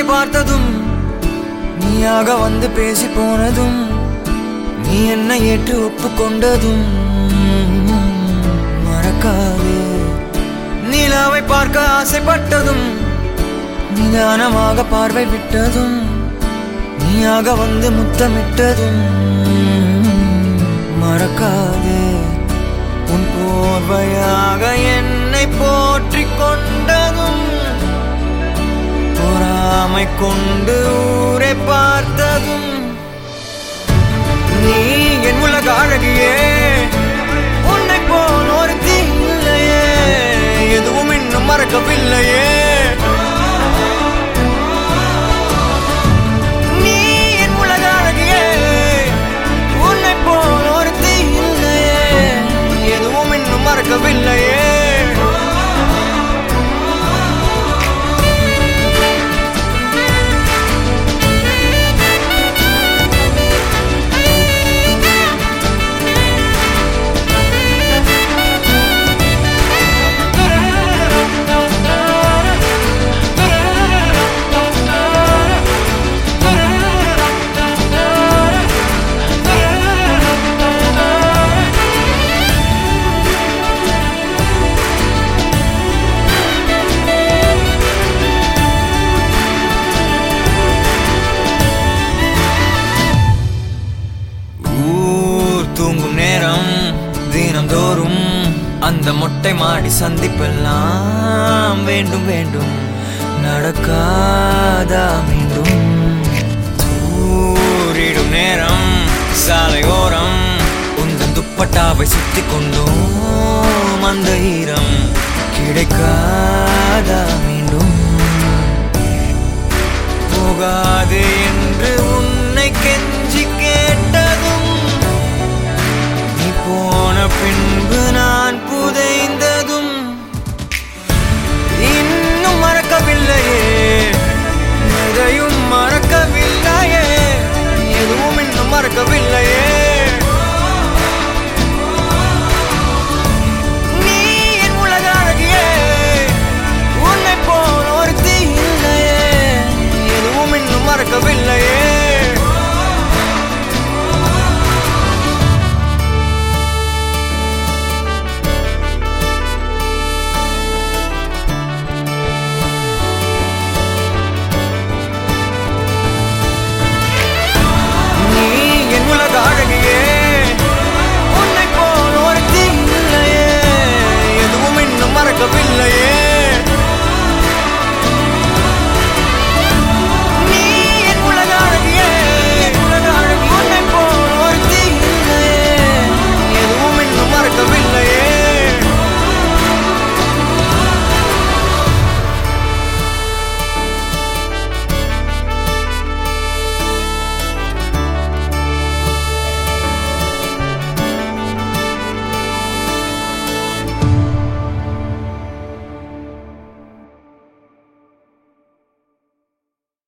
பார்த்ததும் நீயாக வந்து பேசி போனதும் நீ என்னை ஏற்று ஒப்புக்கொண்டதும் மறக்காது. நிலாவை பார்க்க ஆசைப்பட்டதும் நிதானமாக பார்வை விட்டதும் நீயாக வந்து முத்தமிட்டதும் மறக்காது. உன் போர்வையாக என் பொறாமை கொண்டு ஊரை பார்த்ததும் நீ என் உலக அழகியே. உன்னை போல் ஒரு தீ இல்லையே. எதுவும் இன்னும் மறக்கவில்லையே. மொட்டை மாடி சந்திப்பெல்லாம் வேண்டும் வேண்டும். நடக்காதா மீண்டும்? ஊரிடும் நேரம் சாலையோரம் உந்தன் துப்பட்டாவை சுத்தி கொண்டோம் அந்த ஈரம். கிடைக்காதா மீண்டும்? போகாதே